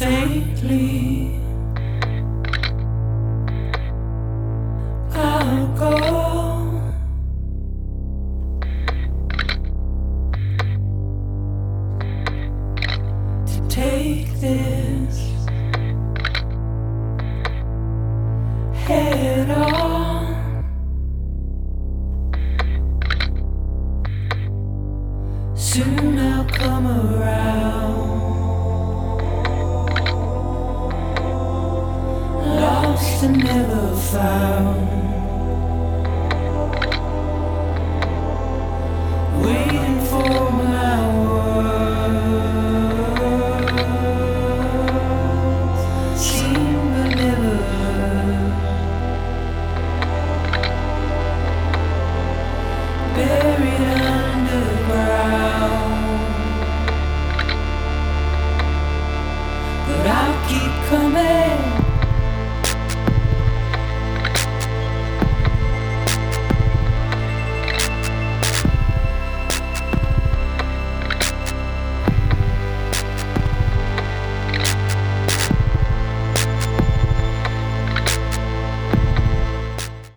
faintly. I'll go. to Take this head on. Soon I'll come around. nothing never found.